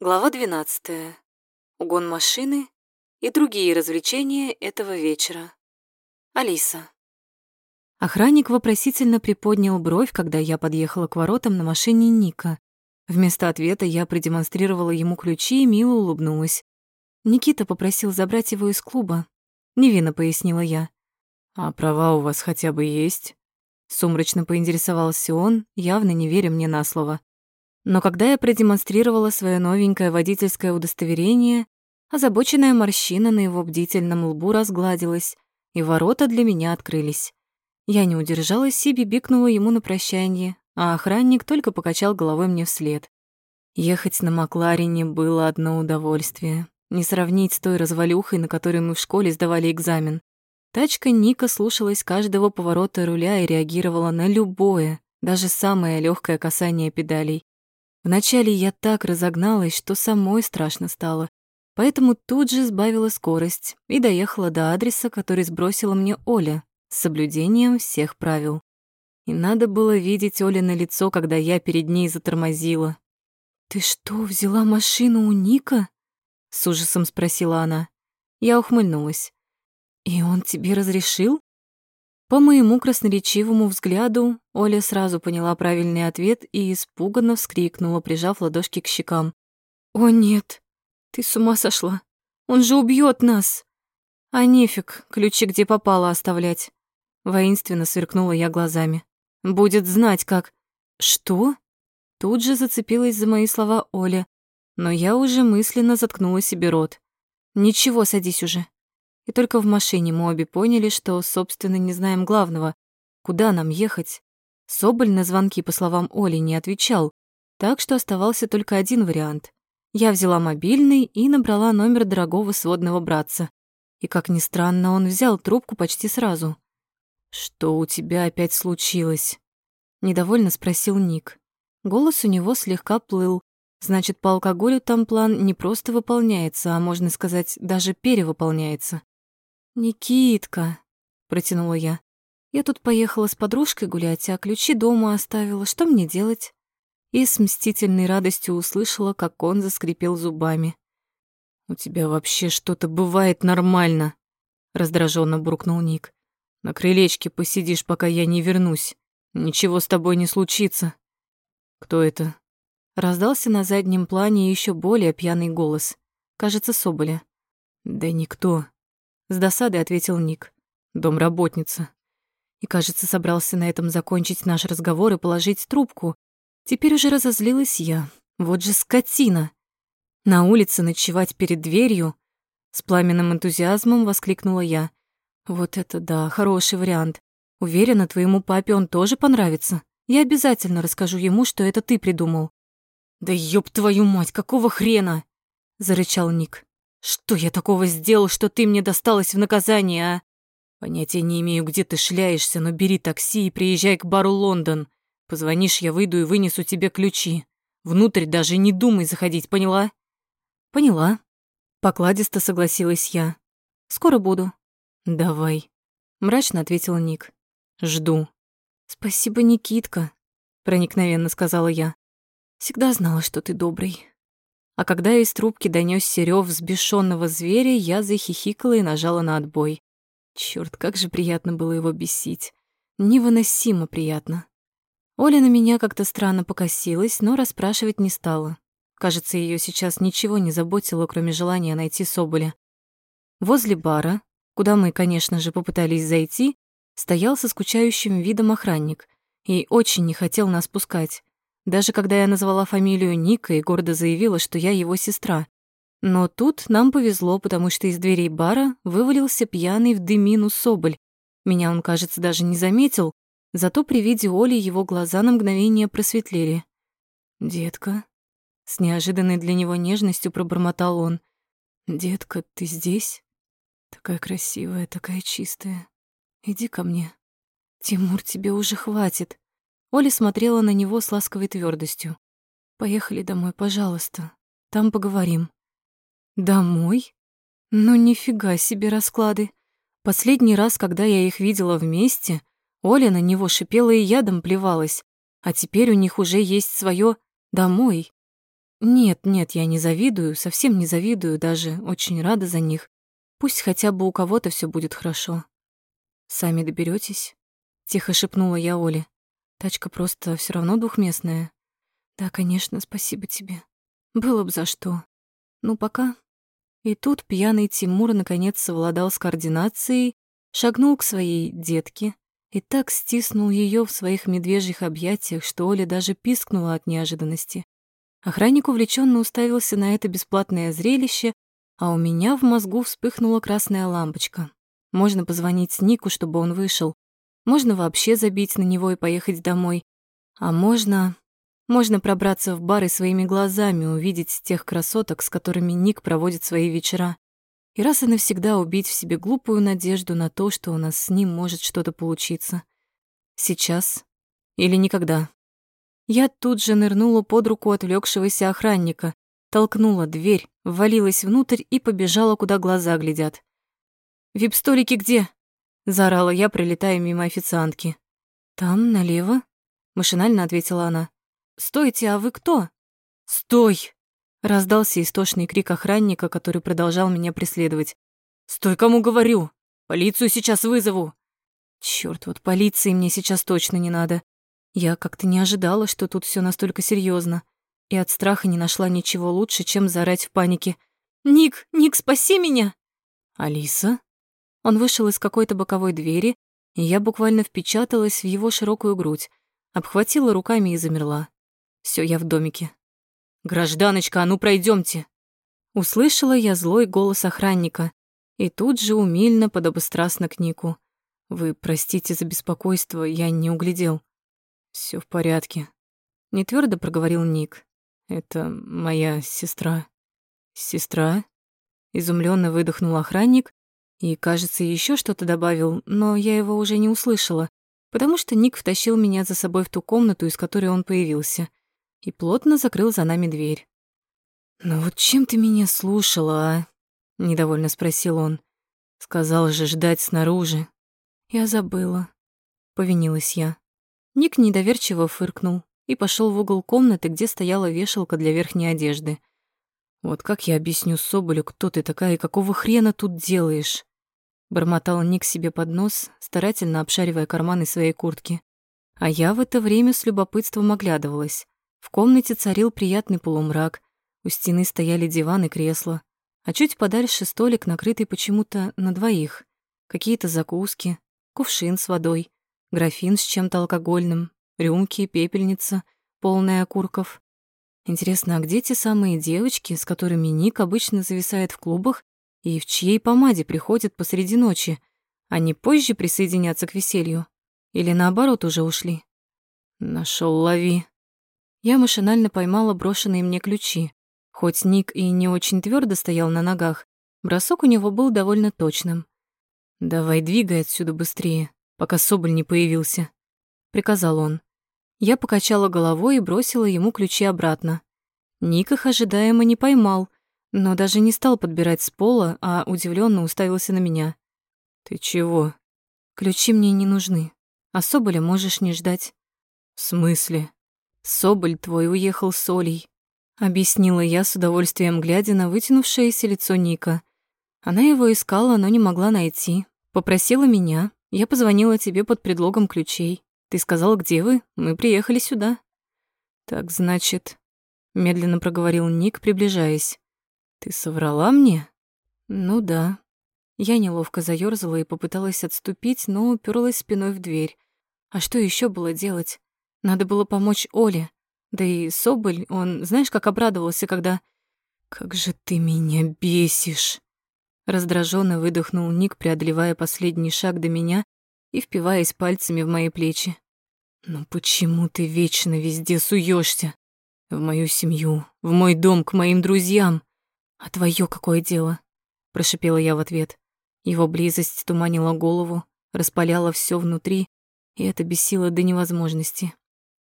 Глава 12. Угон машины и другие развлечения этого вечера. Алиса. Охранник вопросительно приподнял бровь, когда я подъехала к воротам на машине Ника. Вместо ответа я продемонстрировала ему ключи и мило улыбнулась. Никита попросил забрать его из клуба. Невинно пояснила я. «А права у вас хотя бы есть?» Сумрачно поинтересовался он, явно не веря мне на слово. Но когда я продемонстрировала свое новенькое водительское удостоверение, озабоченная морщина на его бдительном лбу разгладилась, и ворота для меня открылись. Я не удержалась и бибикнула ему на прощание, а охранник только покачал головой мне вслед. Ехать на Макларене было одно удовольствие. Не сравнить с той развалюхой, на которой мы в школе сдавали экзамен. Тачка Ника слушалась каждого поворота руля и реагировала на любое, даже самое легкое касание педалей. Вначале я так разогналась, что самой страшно стало, поэтому тут же сбавила скорость и доехала до адреса, который сбросила мне Оля, с соблюдением всех правил. И надо было видеть Оле на лицо, когда я перед ней затормозила. «Ты что, взяла машину у Ника?» — с ужасом спросила она. Я ухмыльнулась. «И он тебе разрешил?» По моему красноречивому взгляду Оля сразу поняла правильный ответ и испуганно вскрикнула, прижав ладошки к щекам. «О нет, ты с ума сошла? Он же убьет нас!» «А нефиг, ключи где попало оставлять!» Воинственно сверкнула я глазами. «Будет знать, как...» «Что?» Тут же зацепилась за мои слова Оля, но я уже мысленно заткнула себе рот. «Ничего, садись уже. И только в машине мы обе поняли, что, собственно, не знаем главного. Куда нам ехать? Соболь на звонки, по словам Оли, не отвечал, так что оставался только один вариант. Я взяла мобильный и набрала номер дорогого сводного братца. И, как ни странно, он взял трубку почти сразу. «Что у тебя опять случилось?» Недовольно спросил Ник. Голос у него слегка плыл. Значит, по алкоголю там план не просто выполняется, а, можно сказать, даже перевыполняется. «Никитка», — протянула я, — «я тут поехала с подружкой гулять, а ключи дома оставила. Что мне делать?» И с мстительной радостью услышала, как он заскрипел зубами. «У тебя вообще что-то бывает нормально», — раздраженно буркнул Ник. «На крылечке посидишь, пока я не вернусь. Ничего с тобой не случится». «Кто это?» Раздался на заднем плане еще более пьяный голос. Кажется, Соболя. «Да никто», с досадой ответил Ник. Домработница. И, кажется, собрался на этом закончить наш разговор и положить трубку. Теперь уже разозлилась я. Вот же скотина. На улице ночевать перед дверью? С пламенным энтузиазмом воскликнула я. Вот это да, хороший вариант. Уверена, твоему папе он тоже понравится. Я обязательно расскажу ему, что это ты придумал. Да ёб твою мать, какого хрена? зарычал Ник. Что я такого сделал, что ты мне досталась в наказание, а? Понятия не имею, где ты шляешься, но бери такси и приезжай к бару Лондон. Позвонишь, я выйду и вынесу тебе ключи. Внутрь даже не думай заходить, поняла? Поняла. Покладисто согласилась я. Скоро буду. Давай. Мрачно ответил Ник. Жду. Спасибо, Никитка, проникновенно сказала я. Всегда знала, что ты добрый. А когда из трубки донёсся рёв взбешённого зверя, я захихикала и нажала на отбой. Чёрт, как же приятно было его бесить. Невыносимо приятно. Оля на меня как-то странно покосилась, но расспрашивать не стала. Кажется, её сейчас ничего не заботило, кроме желания найти Соболя. Возле бара, куда мы, конечно же, попытались зайти, стоял со скучающим видом охранник и очень не хотел нас пускать даже когда я назвала фамилию Ника и гордо заявила, что я его сестра. Но тут нам повезло, потому что из дверей бара вывалился пьяный в дымину Соболь. Меня он, кажется, даже не заметил, зато при виде Оли его глаза на мгновение просветлели. «Детка», — с неожиданной для него нежностью пробормотал он, «Детка, ты здесь? Такая красивая, такая чистая. Иди ко мне. Тимур, тебе уже хватит. Оля смотрела на него с ласковой твердостью. «Поехали домой, пожалуйста. Там поговорим». «Домой? Ну нифига себе расклады. Последний раз, когда я их видела вместе, Оля на него шипела и ядом плевалась, а теперь у них уже есть свое «домой». Нет, нет, я не завидую, совсем не завидую, даже очень рада за них. Пусть хотя бы у кого-то все будет хорошо. Сами доберетесь? Тихо шепнула я Оле. Тачка просто все равно двухместная. Да, конечно, спасибо тебе. Было бы за что. Ну, пока. И тут пьяный Тимур наконец совладал с координацией, шагнул к своей детке и так стиснул ее в своих медвежьих объятиях, что Оля даже пискнула от неожиданности. Охранник увлеченно уставился на это бесплатное зрелище, а у меня в мозгу вспыхнула красная лампочка. Можно позвонить Нику, чтобы он вышел. Можно вообще забить на него и поехать домой. А можно... Можно пробраться в бар и своими глазами увидеть тех красоток, с которыми Ник проводит свои вечера. И раз и навсегда убить в себе глупую надежду на то, что у нас с ним может что-то получиться. Сейчас или никогда. Я тут же нырнула под руку отвлекшегося охранника, толкнула дверь, ввалилась внутрь и побежала, куда глаза глядят. «Вип-столики где?» — заорала я, прилетая мимо официантки. «Там, налево», — машинально ответила она. «Стойте, а вы кто?» «Стой!» — раздался истошный крик охранника, который продолжал меня преследовать. «Стой, кому говорю! Полицию сейчас вызову!» Чёрт, вот полиции мне сейчас точно не надо. Я как-то не ожидала, что тут все настолько серьезно, и от страха не нашла ничего лучше, чем заорать в панике. «Ник, Ник, спаси меня!» «Алиса?» Он вышел из какой-то боковой двери, и я буквально впечаталась в его широкую грудь, обхватила руками и замерла. Все, я в домике. «Гражданочка, а ну пройдемте! Услышала я злой голос охранника и тут же умильно подобострастно к Нику. «Вы простите за беспокойство, я не углядел». Все в порядке. Не твердо проговорил Ник. Это моя сестра. Сестра? Изумленно выдохнул охранник и, кажется, еще что-то добавил, но я его уже не услышала, потому что Ник втащил меня за собой в ту комнату, из которой он появился, и плотно закрыл за нами дверь. «Ну вот чем ты меня слушала, а?» — недовольно спросил он. «Сказал же ждать снаружи». «Я забыла», — повинилась я. Ник недоверчиво фыркнул и пошел в угол комнаты, где стояла вешалка для верхней одежды. «Вот как я объясню Соболю, кто ты такая и какого хрена тут делаешь?» Бормотал Ник себе под нос, старательно обшаривая карманы своей куртки. А я в это время с любопытством оглядывалась. В комнате царил приятный полумрак, у стены стояли диван и кресло, а чуть подальше столик, накрытый почему-то на двоих. Какие-то закуски, кувшин с водой, графин с чем-то алкогольным, рюмки, пепельница, полная окурков. Интересно, а где те самые девочки, с которыми Ник обычно зависает в клубах и в чьей помаде приходят посреди ночи? Они позже присоединятся к веселью? Или наоборот уже ушли? Нашел лови. Я машинально поймала брошенные мне ключи. Хоть Ник и не очень твердо стоял на ногах, бросок у него был довольно точным. «Давай двигай отсюда быстрее», пока Соболь не появился», — приказал он. Я покачала головой и бросила ему ключи обратно. Ник их ожидаемо не поймал, но даже не стал подбирать с пола, а удивленно уставился на меня. «Ты чего?» «Ключи мне не нужны, а Соболя можешь не ждать». «В смысле?» «Соболь твой уехал с Олей», — объяснила я с удовольствием, глядя на вытянувшееся лицо Ника. Она его искала, но не могла найти. Попросила меня, я позвонила тебе под предлогом ключей. Ты сказал, где вы? Мы приехали сюда. Так значит, медленно проговорил Ник, приближаясь. Ты соврала мне? Ну да. Я неловко заёрзала и попыталась отступить, но уперлась спиной в дверь. А что еще было делать? Надо было помочь Оле. Да и Соболь, он, знаешь, как обрадовался, когда... «Как же ты меня бесишь!» Раздраженно выдохнул Ник, преодолевая последний шаг до меня и впиваясь пальцами в мои плечи. «Ну почему ты вечно везде суешься? В мою семью, в мой дом, к моим друзьям. А твое какое дело?» Прошипела я в ответ. Его близость туманила голову, распаляла все внутри, и это бесило до невозможности.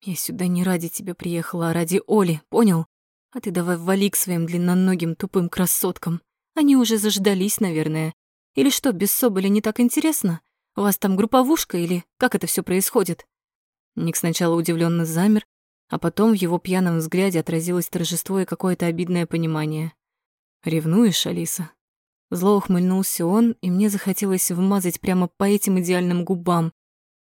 «Я сюда не ради тебя приехала, а ради Оли, понял? А ты давай вали к своим длинноногим тупым красоткам. Они уже заждались, наверное. Или что, без Соболя не так интересно? У вас там групповушка или как это все происходит?» Ник сначала удивленно замер, а потом в его пьяном взгляде отразилось торжество и какое-то обидное понимание. «Ревнуешь, Алиса?» Зло ухмыльнулся он, и мне захотелось вмазать прямо по этим идеальным губам.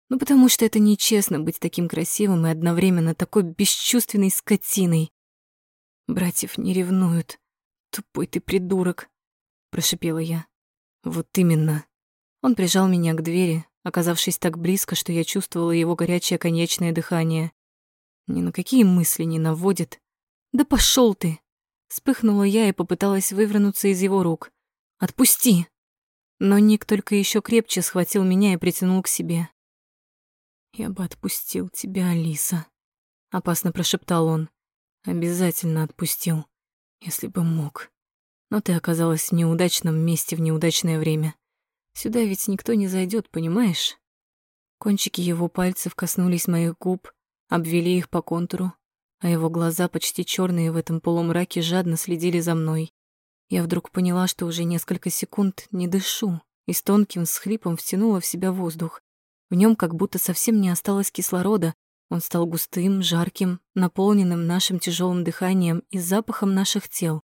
Ну, потому что это нечестно быть таким красивым и одновременно такой бесчувственной скотиной. «Братьев не ревнуют. Тупой ты придурок», — прошипела я. «Вот именно». Он прижал меня к двери, оказавшись так близко, что я чувствовала его горячее конечное дыхание. Ни на какие мысли не наводит. «Да пошел ты!» Вспыхнула я и попыталась вывернуться из его рук. «Отпусти!» Но Ник только еще крепче схватил меня и притянул к себе. «Я бы отпустил тебя, Алиса», — опасно прошептал он. «Обязательно отпустил, если бы мог. Но ты оказалась в неудачном месте в неудачное время. Сюда ведь никто не зайдет, понимаешь?» Кончики его пальцев коснулись моих губ, обвели их по контуру, а его глаза, почти черные в этом полумраке, жадно следили за мной. Я вдруг поняла, что уже несколько секунд не дышу, и с тонким схлипом втянула в себя воздух. В нем как будто совсем не осталось кислорода, он стал густым, жарким, наполненным нашим тяжелым дыханием и запахом наших тел.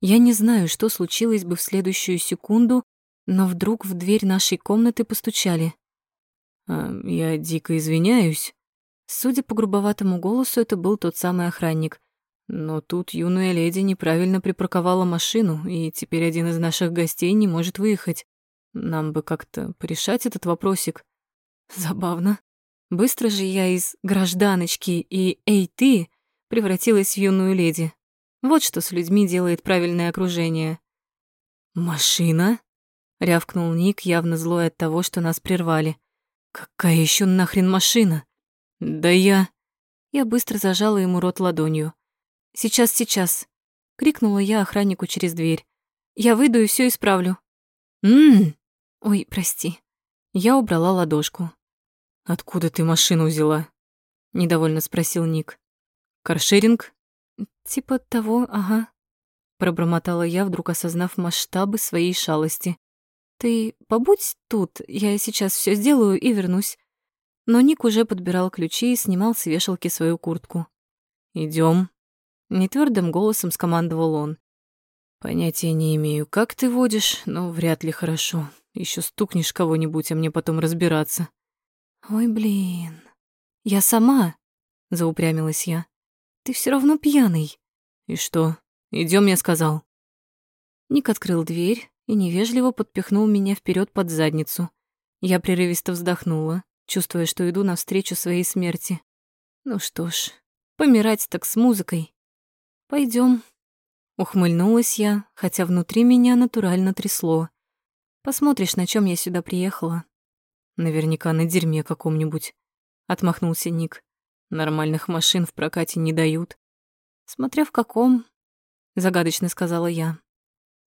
Я не знаю, что случилось бы в следующую секунду, но вдруг в дверь нашей комнаты постучали. «А, «Я дико извиняюсь», Судя по грубоватому голосу, это был тот самый охранник. Но тут юная леди неправильно припарковала машину, и теперь один из наших гостей не может выехать. Нам бы как-то порешать этот вопросик. Забавно. Быстро же я из гражданочки и «Эй, ты!» превратилась в юную леди. Вот что с людьми делает правильное окружение. «Машина?» — рявкнул Ник, явно злой от того, что нас прервали. «Какая еще нахрен машина?» «Да я...» Я быстро зажала ему рот ладонью. «Сейчас, сейчас!» — крикнула я охраннику через дверь. «Я выйду и все исправлю». «Ммм!» «Ой, прости». Я убрала ладошку. «Откуда ты машину взяла?» — недовольно спросил Ник. «Каршеринг?» «Типа того, ага», — пробормотала я, вдруг осознав масштабы своей шалости. «Ты побудь тут, я сейчас все сделаю и вернусь. Но Ник уже подбирал ключи и снимал с вешалки свою куртку. Идем. нетвёрдым голосом скомандовал он. Понятия не имею, как ты водишь, но вряд ли хорошо. Еще стукнешь кого-нибудь, а мне потом разбираться. Ой, блин. Я сама, заупрямилась я. Ты все равно пьяный. И что? Идем, я сказал. Ник открыл дверь и невежливо подпихнул меня вперед под задницу. Я прерывисто вздохнула чувствуя, что иду навстречу своей смерти. Ну что ж, помирать так с музыкой. Пойдем. Ухмыльнулась я, хотя внутри меня натурально трясло. Посмотришь, на чем я сюда приехала. Наверняка на дерьме каком-нибудь. Отмахнулся Ник. Нормальных машин в прокате не дают. Смотря в каком, загадочно сказала я.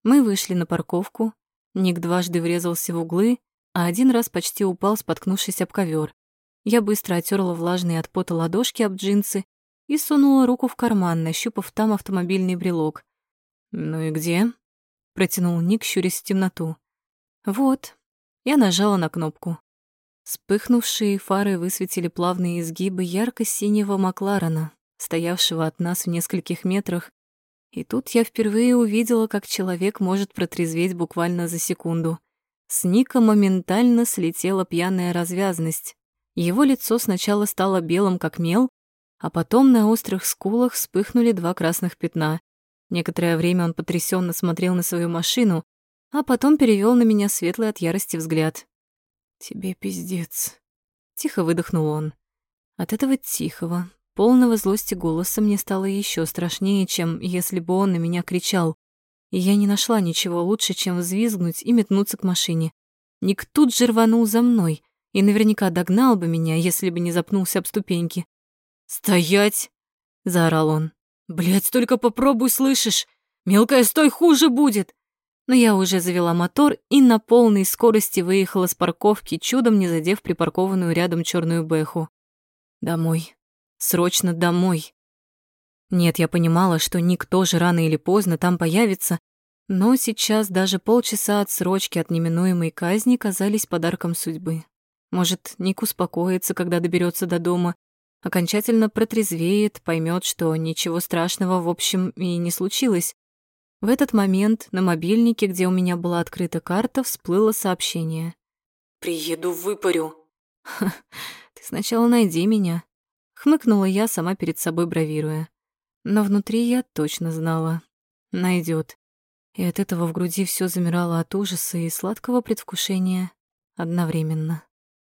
Мы вышли на парковку. Ник дважды врезался в углы, а один раз почти упал, споткнувшись об ковер. Я быстро отерла влажные от пота ладошки об джинсы и сунула руку в карман, нащупав там автомобильный брелок. «Ну и где?» — протянул Ник, щурясь в темноту. «Вот». Я нажала на кнопку. Вспыхнувшие фары высветили плавные изгибы ярко-синего Макларена, стоявшего от нас в нескольких метрах, и тут я впервые увидела, как человек может протрезветь буквально за секунду — с Ника моментально слетела пьяная развязность. Его лицо сначала стало белым, как мел, а потом на острых скулах вспыхнули два красных пятна. Некоторое время он потрясенно смотрел на свою машину, а потом перевел на меня светлый от ярости взгляд. «Тебе пиздец», — тихо выдохнул он. От этого тихого, полного злости голоса мне стало еще страшнее, чем если бы он на меня кричал я не нашла ничего лучше, чем взвизгнуть и метнуться к машине. Ник тут же рванул за мной и наверняка догнал бы меня, если бы не запнулся об ступеньки. «Стоять!» — заорал он. «Блядь, только попробуй, слышишь? Мелкая, стой, хуже будет!» Но я уже завела мотор и на полной скорости выехала с парковки, чудом не задев припаркованную рядом черную бэху. Домой. Срочно домой. Нет, я понимала, что Ник тоже рано или поздно там появится, но сейчас даже полчаса отсрочки от неминуемой казни казались подарком судьбы. Может, Ник успокоится, когда доберется до дома, окончательно протрезвеет, поймет, что ничего страшного, в общем, и не случилось. В этот момент на мобильнике, где у меня была открыта карта, всплыло сообщение. «Приеду, выпарю». «Ты сначала найди меня», — хмыкнула я, сама перед собой бравируя. Но внутри я точно знала. Найдет. И от этого в груди все замирало от ужаса и сладкого предвкушения одновременно.